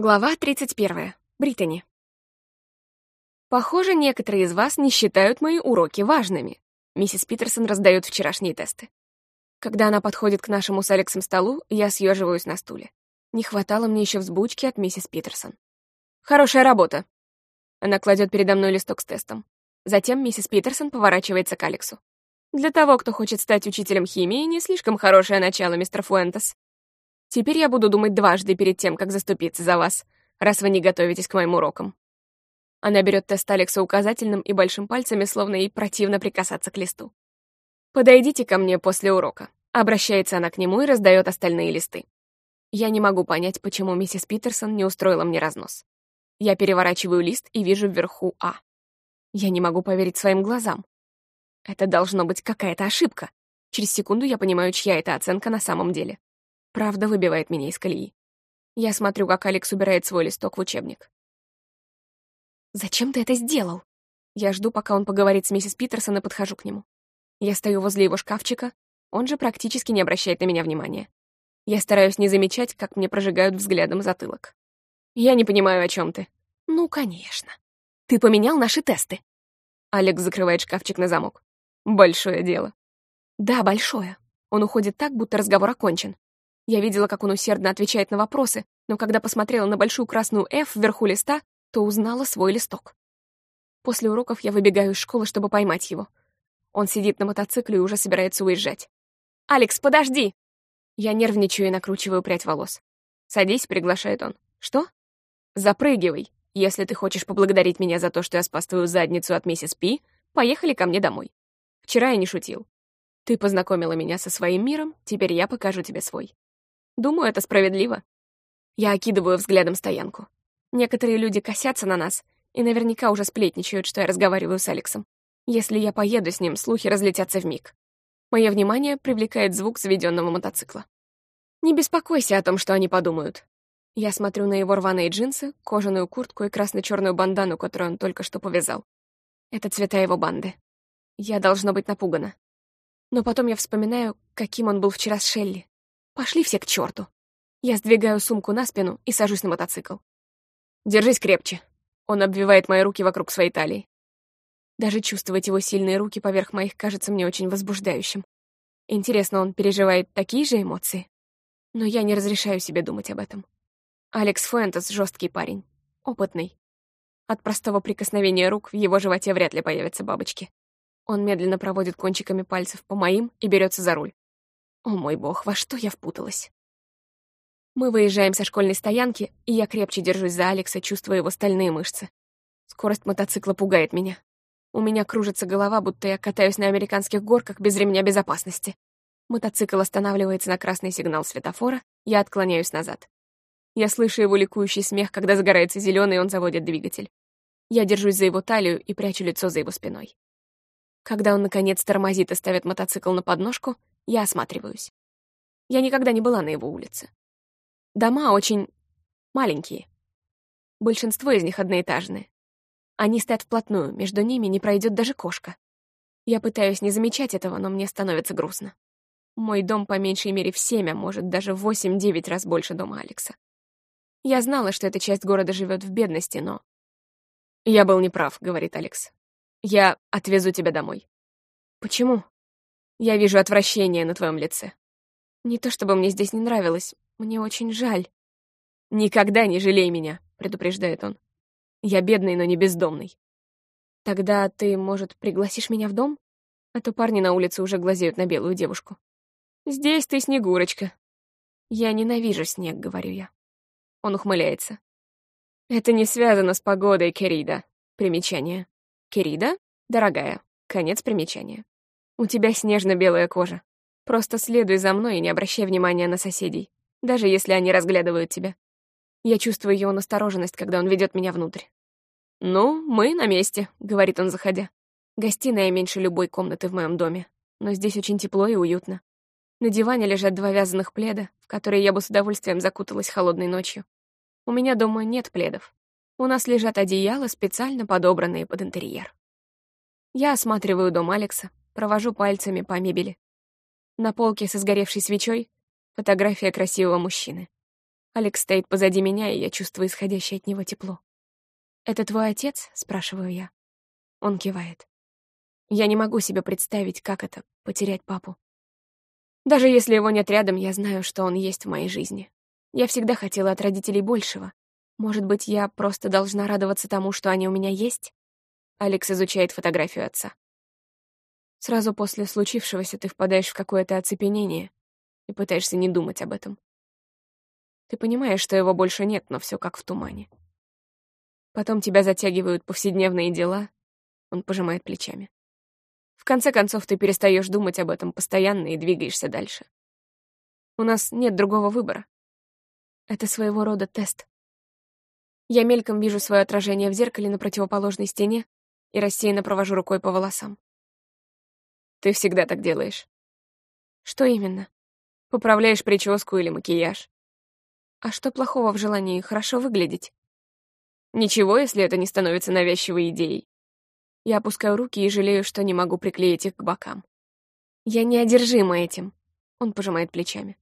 Глава 31. Британи. Похоже, некоторые из вас не считают мои уроки важными. Миссис Питерсон раздает вчерашние тесты. Когда она подходит к нашему с Алексом столу, я съеживаюсь на стуле. Не хватало мне еще взбучки от миссис Питерсон. Хорошая работа. Она кладет передо мной листок с тестом. Затем миссис Питерсон поворачивается к Алексу. Для того, кто хочет стать учителем химии, не слишком хорошее начало, мистер Фуэнтес. Теперь я буду думать дважды перед тем, как заступиться за вас, раз вы не готовитесь к моим урокам». Она берет тест Алекса указательным и большим пальцами, словно ей противно прикасаться к листу. «Подойдите ко мне после урока». Обращается она к нему и раздает остальные листы. Я не могу понять, почему миссис Питерсон не устроила мне разнос. Я переворачиваю лист и вижу вверху А. Я не могу поверить своим глазам. Это должно быть какая-то ошибка. Через секунду я понимаю, чья это оценка на самом деле. Правда выбивает меня из колеи. Я смотрю, как Алекс убирает свой листок в учебник. «Зачем ты это сделал?» Я жду, пока он поговорит с миссис Питерсон и подхожу к нему. Я стою возле его шкафчика, он же практически не обращает на меня внимания. Я стараюсь не замечать, как мне прожигают взглядом затылок. Я не понимаю, о чем ты. Ну, конечно. Ты поменял наши тесты. Алекс закрывает шкафчик на замок. Большое дело. Да, большое. Он уходит так, будто разговор окончен. Я видела, как он усердно отвечает на вопросы, но когда посмотрела на большую красную F вверху листа, то узнала свой листок. После уроков я выбегаю из школы, чтобы поймать его. Он сидит на мотоцикле и уже собирается уезжать. «Алекс, подожди!» Я нервничаю и накручиваю прядь волос. «Садись», — приглашает он. «Что?» «Запрыгивай. Если ты хочешь поблагодарить меня за то, что я спас твою задницу от миссис Пи, поехали ко мне домой. Вчера я не шутил. Ты познакомила меня со своим миром, теперь я покажу тебе свой. Думаю, это справедливо. Я окидываю взглядом стоянку. Некоторые люди косятся на нас и наверняка уже сплетничают, что я разговариваю с Алексом. Если я поеду с ним, слухи разлетятся в миг. Мое внимание привлекает звук заведенного мотоцикла. Не беспокойся о том, что они подумают. Я смотрю на его рваные джинсы, кожаную куртку и красно-черную бандану, которую он только что повязал. Это цвета его банды. Я должно быть напугана. Но потом я вспоминаю, каким он был вчера с Шелли. Пошли все к черту. Я сдвигаю сумку на спину и сажусь на мотоцикл. Держись крепче. Он обвивает мои руки вокруг своей талии. Даже чувствовать его сильные руки поверх моих кажется мне очень возбуждающим. Интересно, он переживает такие же эмоции? Но я не разрешаю себе думать об этом. Алекс Фуэнтес — жесткий парень. Опытный. От простого прикосновения рук в его животе вряд ли появятся бабочки. Он медленно проводит кончиками пальцев по моим и берется за руль. О мой бог, во что я впуталась? Мы выезжаем со школьной стоянки, и я крепче держусь за Алекса, чувствуя его стальные мышцы. Скорость мотоцикла пугает меня. У меня кружится голова, будто я катаюсь на американских горках без ремня безопасности. Мотоцикл останавливается на красный сигнал светофора, я отклоняюсь назад. Я слышу его ликующий смех, когда загорается зеленый, и он заводит двигатель. Я держусь за его талию и прячу лицо за его спиной. Когда он, наконец, тормозит и ставит мотоцикл на подножку, я осматриваюсь. Я никогда не была на его улице. Дома очень маленькие. Большинство из них одноэтажные. Они стоят вплотную, между ними не пройдет даже кошка. Я пытаюсь не замечать этого, но мне становится грустно. Мой дом по меньшей мере в семь, а может даже в восемь-девять раз больше дома Алекса. Я знала, что эта часть города живет в бедности, но... «Я был неправ», — говорит Алекс. «Я отвезу тебя домой». «Почему?» Я вижу отвращение на твоем лице. Не то чтобы мне здесь не нравилось, мне очень жаль. Никогда не жалей меня, предупреждает он. Я бедный, но не бездомный. Тогда ты, может, пригласишь меня в дом? А то парни на улице уже глазеют на белую девушку. Здесь ты Снегурочка. Я ненавижу снег, говорю я. Он ухмыляется. Это не связано с погодой, Керида. Примечание. Керида? Дорогая. Конец примечания. У тебя снежно-белая кожа. Просто следуй за мной и не обращай внимания на соседей, даже если они разглядывают тебя. Я чувствую его настороженность, когда он ведет меня внутрь. «Ну, мы на месте», — говорит он, заходя. Гостиная меньше любой комнаты в моем доме, но здесь очень тепло и уютно. На диване лежат два вязаных пледа, в которые я бы с удовольствием закуталась холодной ночью. У меня дома нет пледов. У нас лежат одеяла, специально подобранные под интерьер. Я осматриваю дом Алекса, Провожу пальцами по мебели. На полке со сгоревшей свечой фотография красивого мужчины. Алекс стоит позади меня, и я чувствую исходящее от него тепло. «Это твой отец?» — спрашиваю я. Он кивает. Я не могу себе представить, как это — потерять папу. Даже если его нет рядом, я знаю, что он есть в моей жизни. Я всегда хотела от родителей большего. Может быть, я просто должна радоваться тому, что они у меня есть? Алекс изучает фотографию отца. Сразу после случившегося ты впадаешь в какое-то оцепенение и пытаешься не думать об этом. Ты понимаешь, что его больше нет, но все как в тумане. Потом тебя затягивают повседневные дела, он пожимает плечами. В конце концов, ты перестаешь думать об этом постоянно и двигаешься дальше. У нас нет другого выбора. Это своего рода тест. Я мельком вижу свое отражение в зеркале на противоположной стене и рассеянно провожу рукой по волосам. Ты всегда так делаешь. Что именно? Поправляешь прическу или макияж. А что плохого в желании хорошо выглядеть? Ничего, если это не становится навязчивой идеей. Я опускаю руки и жалею, что не могу приклеить их к бокам. Я не одержима этим. Он пожимает плечами.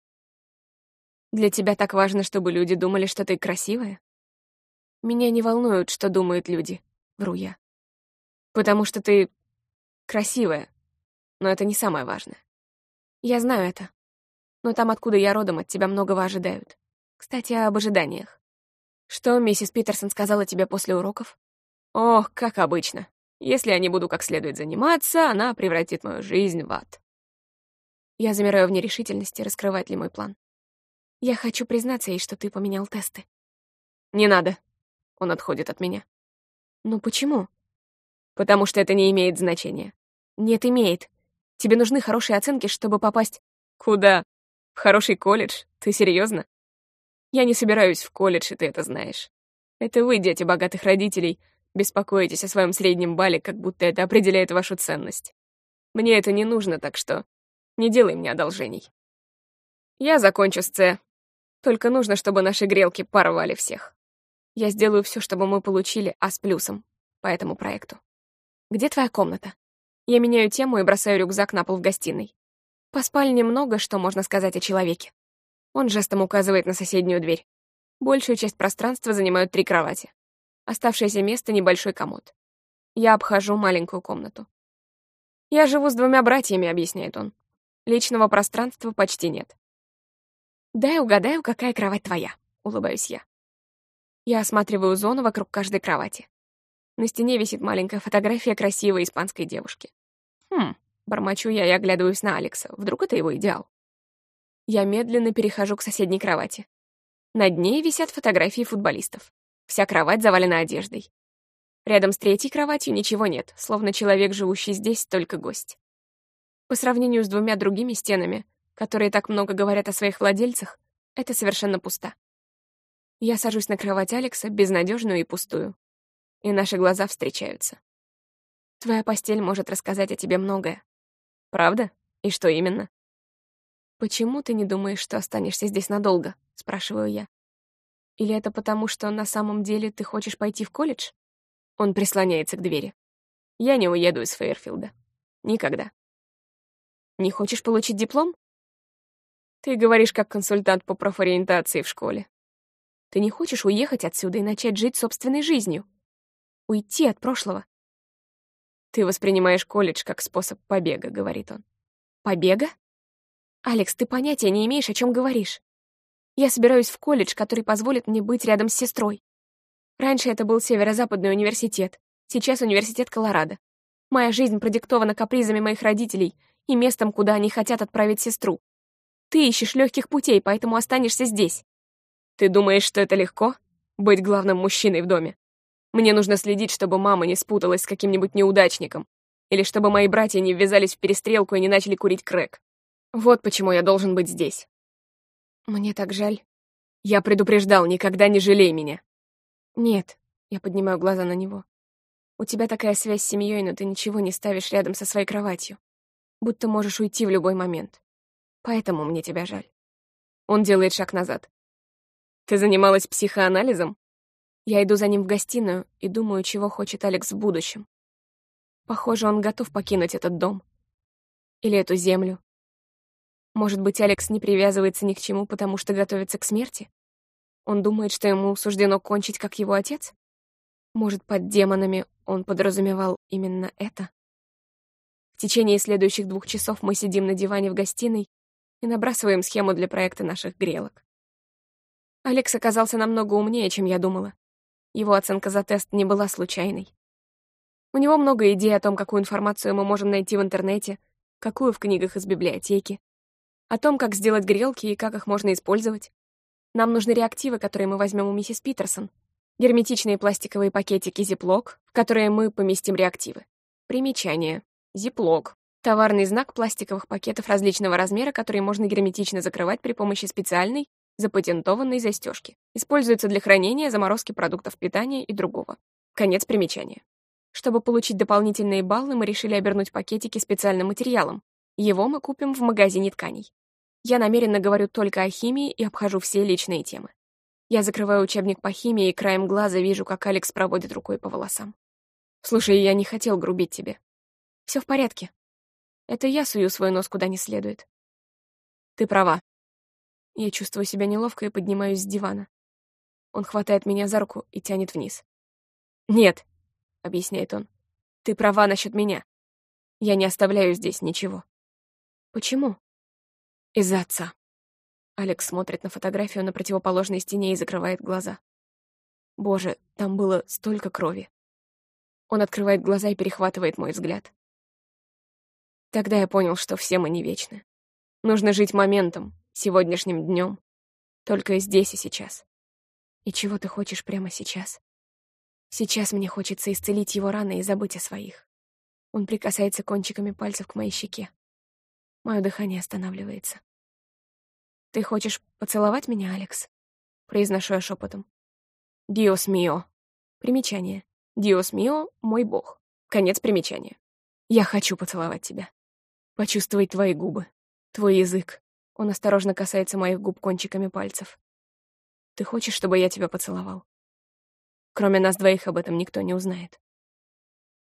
Для тебя так важно, чтобы люди думали, что ты красивая? Меня не волнует, что думают люди, вру я. Потому что ты красивая, но это не самое важное. Я знаю это. Но там, откуда я родом, от тебя многого ожидают. Кстати, об ожиданиях. Что миссис Питерсон сказала тебе после уроков? Ох, как обычно. Если я не буду как следует заниматься, она превратит мою жизнь в ад. Я замираю в нерешительности, раскрывать ли мой план. Я хочу признаться ей, что ты поменял тесты. Не надо. Он отходит от меня. Ну почему? Потому что это не имеет значения. Нет, имеет. Тебе нужны хорошие оценки, чтобы попасть... Куда? В хороший колледж? Ты серьезно? Я не собираюсь в колледж, и ты это знаешь. Это вы, дети богатых родителей, беспокоитесь о своем среднем балле, как будто это определяет вашу ценность. Мне это не нужно, так что не делай мне одолжений. Я закончу с С. Только нужно, чтобы наши грелки порвали всех. Я сделаю все, чтобы мы получили А с плюсом по этому проекту. Где твоя комната? Я меняю тему и бросаю рюкзак на пол в гостиной. По спальне много что можно сказать о человеке. Он жестом указывает на соседнюю дверь. Большую часть пространства занимают три кровати. Оставшееся место — небольшой комод. Я обхожу маленькую комнату. «Я живу с двумя братьями», — объясняет он. «Личного пространства почти нет». «Дай угадаю, какая кровать твоя», — улыбаюсь я. Я осматриваю зону вокруг каждой кровати. На стене висит маленькая фотография красивой испанской девушки. Хм, бормочу я и оглядываюсь на Алекса. Вдруг это его идеал? Я медленно перехожу к соседней кровати. Над ней висят фотографии футболистов. Вся кровать завалена одеждой. Рядом с третьей кроватью ничего нет, словно человек, живущий здесь, только гость. По сравнению с двумя другими стенами, которые так много говорят о своих владельцах, это совершенно пусто. Я сажусь на кровать Алекса, безнадежную и пустую и наши глаза встречаются. Твоя постель может рассказать о тебе многое. Правда? И что именно? «Почему ты не думаешь, что останешься здесь надолго?» — спрашиваю я. «Или это потому, что на самом деле ты хочешь пойти в колледж?» Он прислоняется к двери. «Я не уеду из Фейерфилда. Никогда». «Не хочешь получить диплом?» «Ты говоришь как консультант по профориентации в школе. Ты не хочешь уехать отсюда и начать жить собственной жизнью?» уйти от прошлого. «Ты воспринимаешь колледж как способ побега», — говорит он. «Побега? Алекс, ты понятия не имеешь, о чем говоришь. Я собираюсь в колледж, который позволит мне быть рядом с сестрой. Раньше это был Северо-Западный университет, сейчас университет Колорадо. Моя жизнь продиктована капризами моих родителей и местом, куда они хотят отправить сестру. Ты ищешь легких путей, поэтому останешься здесь. Ты думаешь, что это легко? Быть главным мужчиной в доме? Мне нужно следить, чтобы мама не спуталась с каким-нибудь неудачником, или чтобы мои братья не ввязались в перестрелку и не начали курить крэк. Вот почему я должен быть здесь. Мне так жаль. Я предупреждал, никогда не жалей меня. Нет, я поднимаю глаза на него. У тебя такая связь с семьей, но ты ничего не ставишь рядом со своей кроватью. Будто можешь уйти в любой момент. Поэтому мне тебя жаль. Он делает шаг назад. Ты занималась психоанализом? Я иду за ним в гостиную и думаю, чего хочет Алекс в будущем. Похоже, он готов покинуть этот дом. Или эту землю. Может быть, Алекс не привязывается ни к чему, потому что готовится к смерти? Он думает, что ему суждено кончить, как его отец? Может, под демонами он подразумевал именно это? В течение следующих двух часов мы сидим на диване в гостиной и набрасываем схему для проекта наших грелок. Алекс оказался намного умнее, чем я думала. Его оценка за тест не была случайной. У него много идей о том, какую информацию мы можем найти в интернете, какую в книгах из библиотеки, о том, как сделать грелки и как их можно использовать. Нам нужны реактивы, которые мы возьмем у миссис Питерсон, герметичные пластиковые пакетики Ziploc, в которые мы поместим реактивы. Примечание. Ziploc — товарный знак пластиковых пакетов различного размера, которые можно герметично закрывать при помощи специальной, запатентованной застежки. Используется для хранения, заморозки продуктов питания и другого. Конец примечания. Чтобы получить дополнительные баллы, мы решили обернуть пакетики специальным материалом. Его мы купим в магазине тканей. Я намеренно говорю только о химии и обхожу все личные темы. Я закрываю учебник по химии и краем глаза вижу, как Алекс проводит рукой по волосам. «Слушай, я не хотел грубить тебе. Все в порядке. Это я сую свой нос куда не следует. Ты права. Я чувствую себя неловко и поднимаюсь с дивана. Он хватает меня за руку и тянет вниз. «Нет», — объясняет он, — «ты права насчет меня. Я не оставляю здесь ничего». «Почему?» «Из-за отца». Алекс смотрит на фотографию на противоположной стене и закрывает глаза. Боже, там было столько крови. Он открывает глаза и перехватывает мой взгляд. Тогда я понял, что все мы не вечны. Нужно жить моментом, сегодняшним днем, только здесь и сейчас. И чего ты хочешь прямо сейчас? Сейчас мне хочется исцелить его раны и забыть о своих. Он прикасается кончиками пальцев к моей щеке. Мое дыхание останавливается. «Ты хочешь поцеловать меня, Алекс?» Произношу я шепотом. «Диос мио». Примечание. «Диос мио — мой бог». Конец примечания. «Я хочу поцеловать тебя». Почувствовать твои губы, твой язык. Он осторожно касается моих губ кончиками пальцев. Ты хочешь, чтобы я тебя поцеловал? Кроме нас двоих об этом никто не узнает.